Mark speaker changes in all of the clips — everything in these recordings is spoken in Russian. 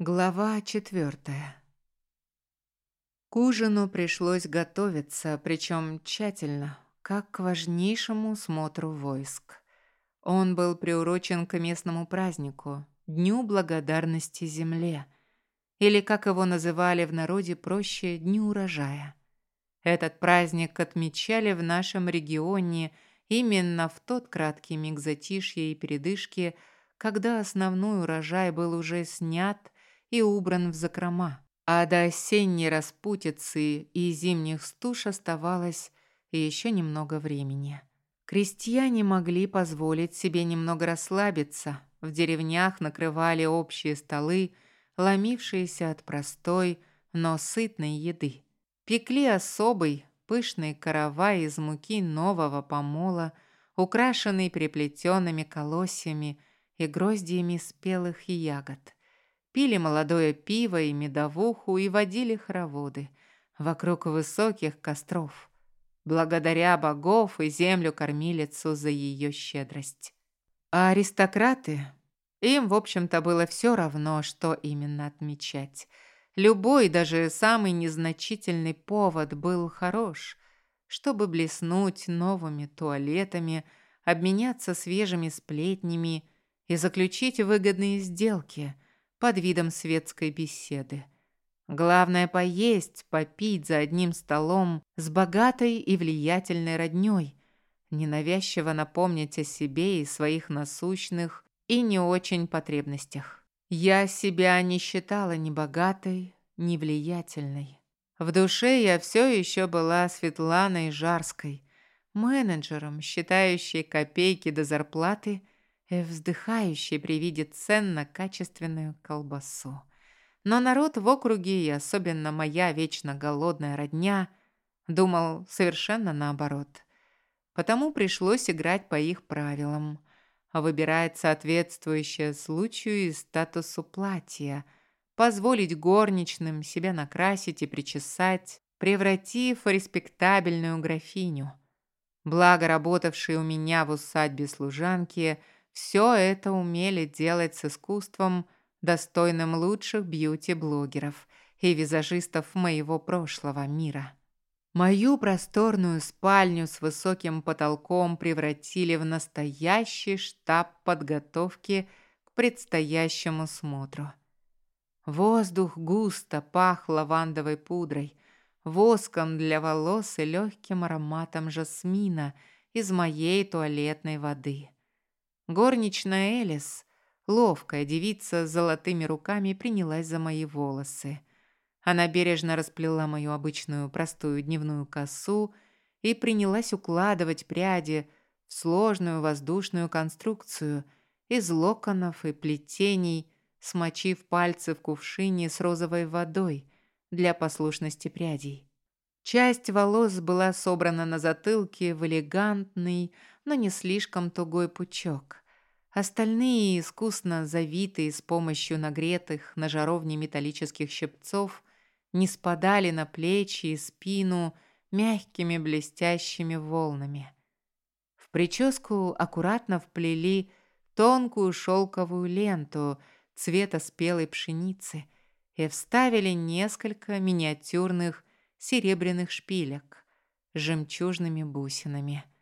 Speaker 1: Глава четвертая. К ужину пришлось готовиться, причем тщательно, как к важнейшему смотру войск. Он был приурочен к местному празднику – Дню Благодарности Земле, или, как его называли в народе проще, Дню Урожая. Этот праздник отмечали в нашем регионе именно в тот краткий миг затишья и передышки, когда основной урожай был уже снят – и убран в закрома. А до осенней распутицы и зимних стуж оставалось еще немного времени. Крестьяне могли позволить себе немного расслабиться. В деревнях накрывали общие столы, ломившиеся от простой, но сытной еды. Пекли особый, пышный каравай из муки нового помола, украшенный переплетенными колосьями и гроздьями спелых ягод пили молодое пиво и медовуху и водили хороводы вокруг высоких костров, благодаря богов и землю-кормилицу за ее щедрость. А аристократы, им, в общем-то, было все равно, что именно отмечать. Любой, даже самый незначительный повод был хорош, чтобы блеснуть новыми туалетами, обменяться свежими сплетнями и заключить выгодные сделки – под видом светской беседы. Главное поесть, попить за одним столом с богатой и влиятельной роднёй, ненавязчиво напомнить о себе и своих насущных и не очень потребностях. Я себя не считала ни богатой, ни влиятельной. В душе я все еще была Светланой Жарской, менеджером, считающей копейки до зарплаты и вздыхающий при виде цен на качественную колбасу. Но народ в округе, и особенно моя вечно голодная родня, думал совершенно наоборот. Потому пришлось играть по их правилам, выбирать соответствующее случаю и статусу платья, позволить горничным себя накрасить и причесать, превратив в респектабельную графиню. Благо, работавшие у меня в усадьбе служанки – все это умели делать с искусством, достойным лучших бьюти-блогеров и визажистов моего прошлого мира. Мою просторную спальню с высоким потолком превратили в настоящий штаб подготовки к предстоящему смотру. Воздух густо пах лавандовой пудрой, воском для волос и легким ароматом жасмина из моей туалетной воды. Горничная Элис, ловкая девица с золотыми руками, принялась за мои волосы. Она бережно расплела мою обычную простую дневную косу и принялась укладывать пряди в сложную воздушную конструкцию из локонов и плетений, смочив пальцы в кувшине с розовой водой для послушности прядей. Часть волос была собрана на затылке в элегантный, но не слишком тугой пучок. Остальные, искусно завитые с помощью нагретых на жаровне металлических щипцов, не спадали на плечи и спину мягкими блестящими волнами. В прическу аккуратно вплели тонкую шелковую ленту цвета спелой пшеницы и вставили несколько миниатюрных серебряных шпилек с жемчужными бусинами –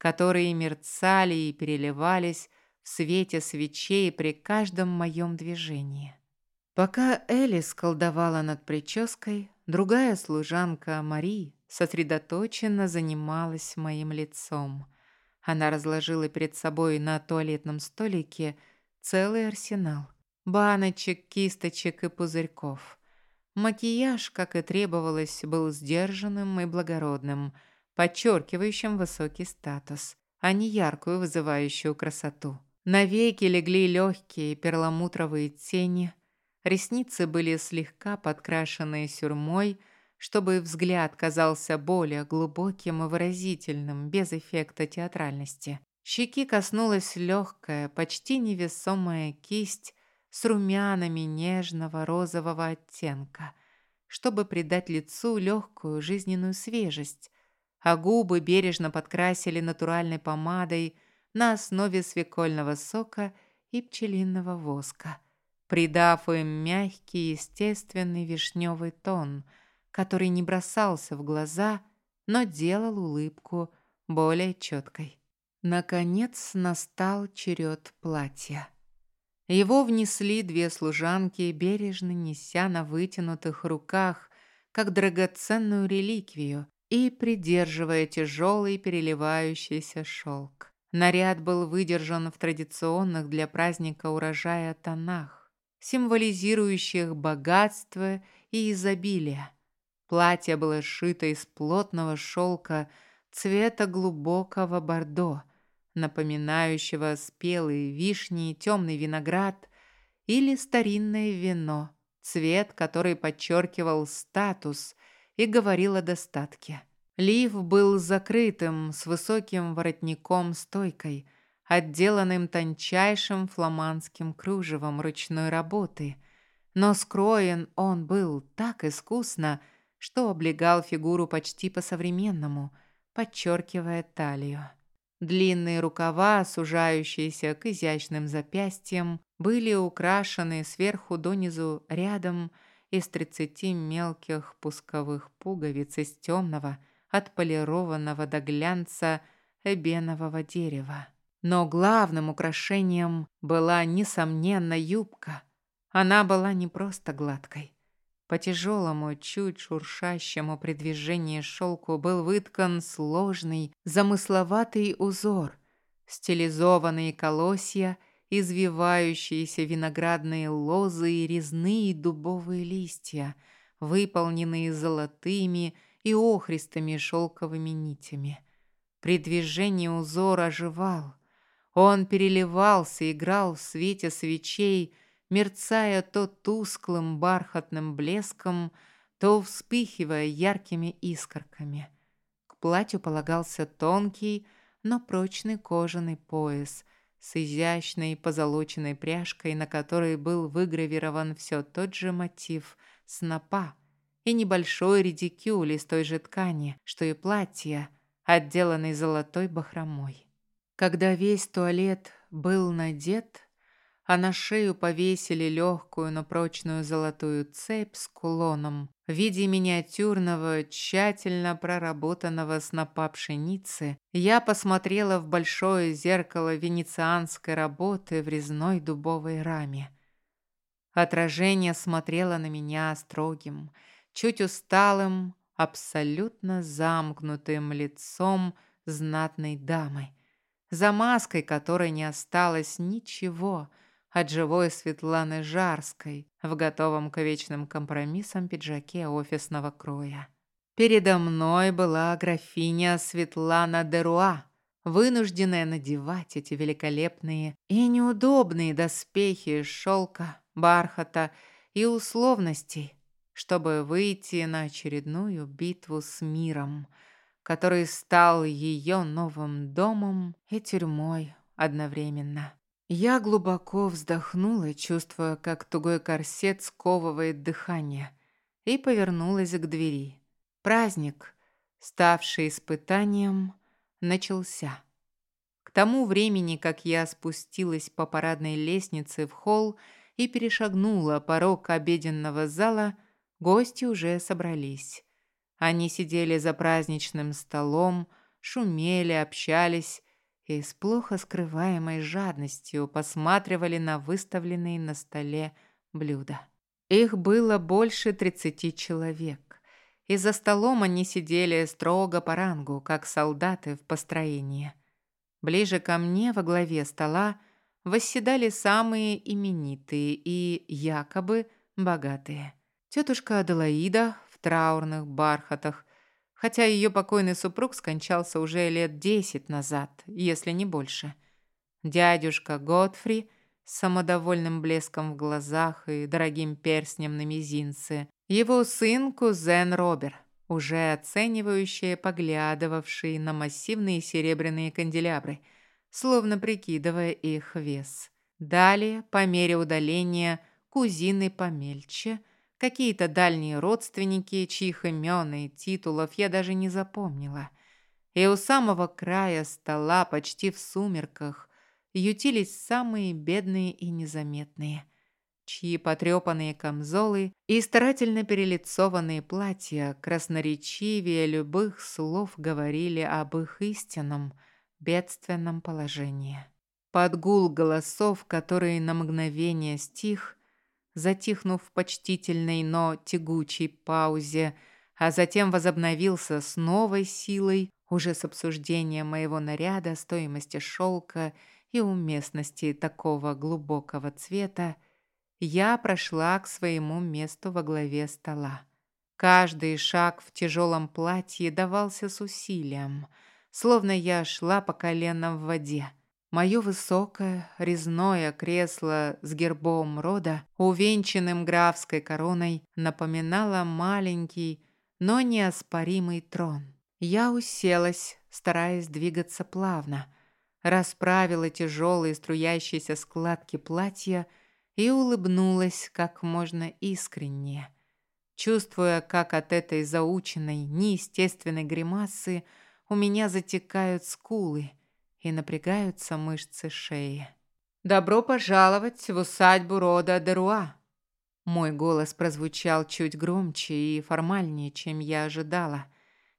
Speaker 1: которые мерцали и переливались в свете свечей при каждом моем движении. Пока Элис колдовала над прической, другая служанка Мари сосредоточенно занималась моим лицом. Она разложила перед собой на туалетном столике целый арсенал баночек, кисточек и пузырьков. Макияж, как и требовалось, был сдержанным и благородным – подчеркивающим высокий статус, а не яркую вызывающую красоту. На веки легли легкие перламутровые тени, ресницы были слегка подкрашены сюрмой, чтобы взгляд казался более глубоким и выразительным, без эффекта театральности. Щеки коснулась легкая, почти невесомая кисть с румянами нежного розового оттенка, чтобы придать лицу легкую жизненную свежесть, а губы бережно подкрасили натуральной помадой на основе свекольного сока и пчелиного воска, придав им мягкий, естественный вишневый тон, который не бросался в глаза, но делал улыбку более четкой. Наконец настал черед платья. Его внесли две служанки, бережно неся на вытянутых руках, как драгоценную реликвию, и придерживая тяжелый переливающийся шелк. Наряд был выдержан в традиционных для праздника урожая тонах, символизирующих богатство и изобилие. Платье было сшито из плотного шелка цвета глубокого бордо, напоминающего спелые вишни, темный виноград или старинное вино, цвет, который подчеркивал статус и говорил о достатке. Лиф был закрытым, с высоким воротником-стойкой, отделанным тончайшим фламандским кружевом ручной работы, но скроен он был так искусно, что облегал фигуру почти по-современному, подчеркивая талию. Длинные рукава, сужающиеся к изящным запястьям, были украшены сверху донизу рядом из тридцати мелких пусковых пуговиц из темного, отполированного до глянца эбенового дерева. Но главным украшением была, несомненно, юбка. Она была не просто гладкой. По тяжелому, чуть шуршащему при движении шелку был выткан сложный, замысловатый узор, стилизованные колосья, извивающиеся виноградные лозы и резные дубовые листья, выполненные золотыми и охристыми шелковыми нитями. При движении узор оживал. Он переливался, играл в свете свечей, мерцая то тусклым бархатным блеском, то вспыхивая яркими искорками. К платью полагался тонкий, но прочный кожаный пояс с изящной позолоченной пряжкой, на которой был выгравирован все тот же мотив снопа и небольшой редикюль из той же ткани, что и платье, отделанный золотой бахромой. Когда весь туалет был надет, а на шею повесили легкую, но прочную золотую цепь с кулоном в виде миниатюрного, тщательно проработанного снопа пшеницы, я посмотрела в большое зеркало венецианской работы в резной дубовой раме. Отражение смотрело на меня строгим, чуть усталым, абсолютно замкнутым лицом знатной дамы, за маской которой не осталось ничего — от живой Светланы Жарской в готовом к вечным компромиссам пиджаке офисного кроя. Передо мной была графиня Светлана Деруа, вынужденная надевать эти великолепные и неудобные доспехи из шелка, бархата и условностей, чтобы выйти на очередную битву с миром, который стал ее новым домом и тюрьмой одновременно. Я глубоко вздохнула, чувствуя, как тугой корсет сковывает дыхание, и повернулась к двери. Праздник, ставший испытанием, начался. К тому времени, как я спустилась по парадной лестнице в холл и перешагнула порог обеденного зала, гости уже собрались. Они сидели за праздничным столом, шумели, общались, и с плохо скрываемой жадностью посматривали на выставленные на столе блюда. Их было больше тридцати человек, и за столом они сидели строго по рангу, как солдаты в построении. Ближе ко мне во главе стола восседали самые именитые и якобы богатые. Тетушка Аделаида в траурных бархатах хотя ее покойный супруг скончался уже лет десять назад, если не больше. Дядюшка Готфри с самодовольным блеском в глазах и дорогим перстнем на мизинце, его сын кузен Робер, уже оценивающий, поглядывавший на массивные серебряные канделябры, словно прикидывая их вес. Далее, по мере удаления, кузины помельче – Какие-то дальние родственники, чьих имен и титулов я даже не запомнила. И у самого края стола, почти в сумерках, ютились самые бедные и незаметные. чьи потрепанные камзолы и старательно перелицованные платья красноречивее любых слов говорили об их истинном, бедственном положении. Под гул голосов, который на мгновение стих, затихнув в почтительной, но тягучей паузе, а затем возобновился с новой силой, уже с обсуждением моего наряда, стоимости шелка и уместности такого глубокого цвета, я прошла к своему месту во главе стола. Каждый шаг в тяжелом платье давался с усилием, словно я шла по коленам в воде. Мое высокое резное кресло с гербом рода, увенчанным графской короной, напоминало маленький, но неоспоримый трон. Я уселась, стараясь двигаться плавно, расправила тяжелые струящиеся складки платья и улыбнулась как можно искреннее, чувствуя, как от этой заученной, неестественной гримасы у меня затекают скулы, и напрягаются мышцы шеи. «Добро пожаловать в усадьбу рода Деруа!» Мой голос прозвучал чуть громче и формальнее, чем я ожидала,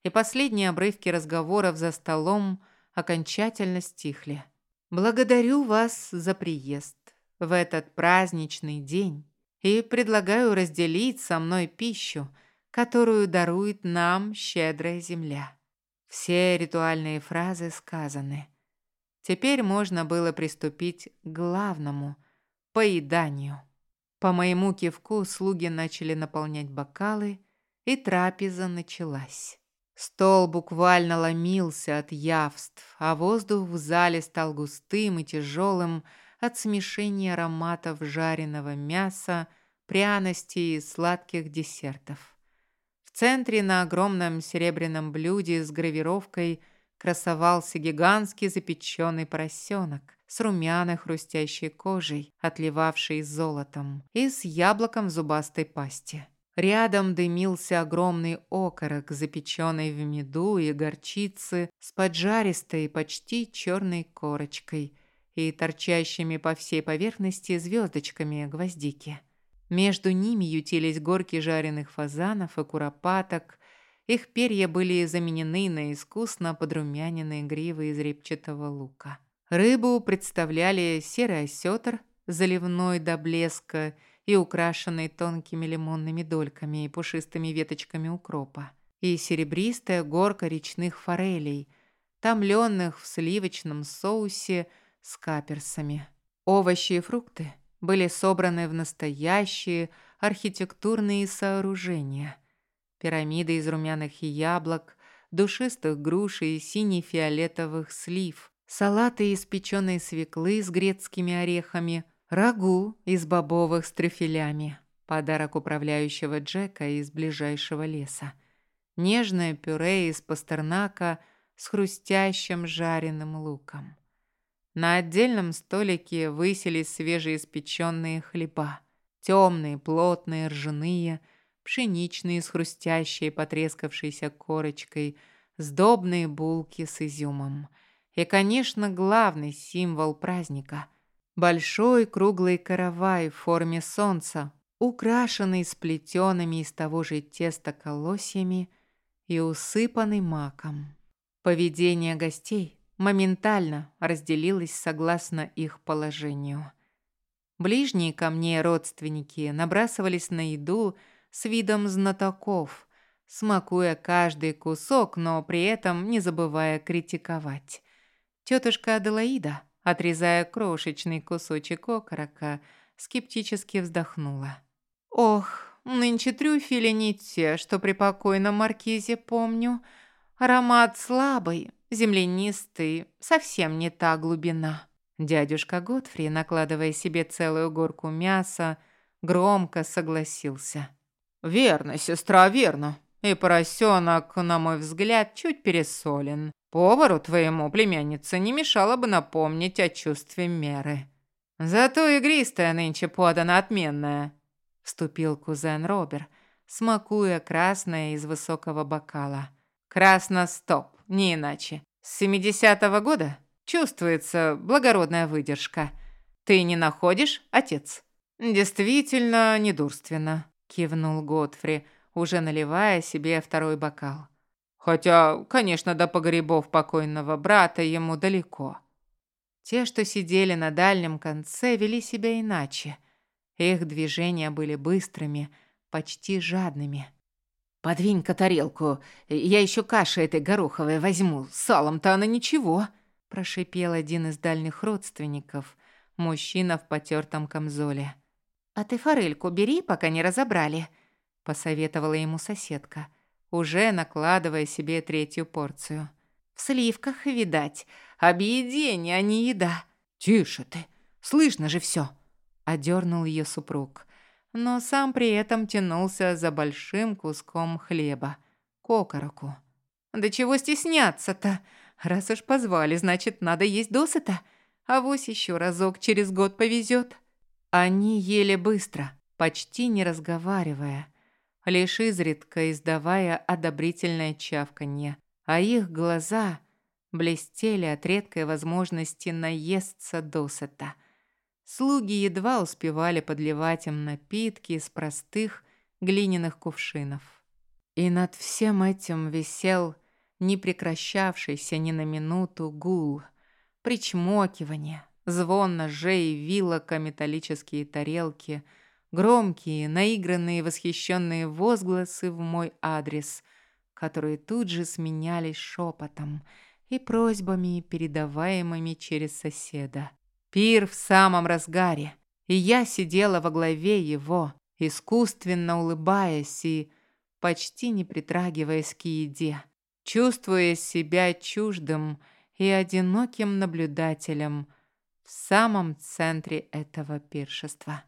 Speaker 1: и последние обрывки разговоров за столом окончательно стихли. «Благодарю вас за приезд в этот праздничный день и предлагаю разделить со мной пищу, которую дарует нам щедрая земля». Все ритуальные фразы сказаны. Теперь можно было приступить к главному – поеданию. По моему кивку слуги начали наполнять бокалы, и трапеза началась. Стол буквально ломился от явств, а воздух в зале стал густым и тяжелым от смешения ароматов жареного мяса, пряностей и сладких десертов. В центре на огромном серебряном блюде с гравировкой красовался гигантский запеченный поросенок с румяной хрустящей кожей, отливавшей золотом, и с яблоком в зубастой пасти. Рядом дымился огромный окорок, запеченный в меду и горчице, с поджаристой, почти черной корочкой и торчащими по всей поверхности звездочками гвоздики. Между ними ютились горки жареных фазанов и куропаток, их перья были заменены на искусно подрумяненные гривы из репчатого лука. Рыбу представляли серый осетр, заливной до блеска и украшенный тонкими лимонными дольками и пушистыми веточками укропа, и серебристая горка речных форелей, томленных в сливочном соусе с каперсами. Овощи и фрукты были собраны в настоящие архитектурные сооружения – пирамиды из румяных яблок, душистых груш и сине-фиолетовых слив, салаты из печеной свеклы с грецкими орехами, рагу из бобовых с трюфелями, подарок управляющего Джека из ближайшего леса, нежное пюре из пастернака с хрустящим жареным луком. На отдельном столике высились свежеиспеченные хлеба, темные, плотные, ржаные – пшеничные с хрустящей потрескавшейся корочкой, сдобные булки с изюмом. И, конечно, главный символ праздника – большой круглый каравай в форме солнца, украшенный сплетенными из того же теста колосьями и усыпанный маком. Поведение гостей моментально разделилось согласно их положению. Ближние ко мне родственники набрасывались на еду – с видом знатоков, смакуя каждый кусок, но при этом не забывая критиковать. Тетушка Аделаида, отрезая крошечный кусочек окорока, скептически вздохнула. «Ох, нынче трюфели не те, что при покойном маркизе помню. Аромат слабый, землянистый, совсем не та глубина». Дядюшка Готфри, накладывая себе целую горку мяса, громко согласился. «Верно, сестра, верно. И поросенок, на мой взгляд, чуть пересолен. Повару твоему, племяннице, не мешало бы напомнить о чувстве меры. Зато игристая нынче подана отменная», — вступил кузен Робер, смакуя красное из высокого бокала. «Красно-стоп, не иначе. С семидесятого года чувствуется благородная выдержка. Ты не находишь, отец?» «Действительно недурственно», – кивнул Готфри, уже наливая себе второй бокал. «Хотя, конечно, до погребов покойного брата ему далеко». Те, что сидели на дальнем конце, вели себя иначе. Их движения были быстрыми, почти жадными.
Speaker 2: «Подвинь-ка тарелку, я еще каши этой гороховой возьму, салом-то она ничего»,
Speaker 1: прошипел один из дальних родственников, мужчина в потертом камзоле.
Speaker 2: «А ты форельку бери, пока не разобрали»,
Speaker 1: посоветовала ему соседка, уже накладывая себе третью порцию.
Speaker 2: «В сливках, видать, объедение, а не еда».
Speaker 1: «Тише ты, слышно же все, одернул ее супруг но сам при этом тянулся за большим куском хлеба, к окороку. «Да чего стесняться-то? Раз уж позвали, значит, надо есть досыта. А вось еще разок через год повезет». Они ели быстро, почти не разговаривая, лишь изредка издавая одобрительное чавканье, а их глаза блестели от редкой возможности наесться досыта. Слуги едва успевали подливать им напитки из простых глиняных кувшинов. И над всем этим висел непрекращавшийся ни на минуту гул, причмокивание, звон ножей и вилок о металлические тарелки, громкие, наигранные восхищенные возгласы в мой адрес, которые тут же сменялись шепотом и просьбами, передаваемыми через соседа. Пир в самом разгаре, и я сидела во главе его, искусственно улыбаясь и почти не притрагиваясь к еде, чувствуя себя чуждым и одиноким наблюдателем в самом центре этого пиршества.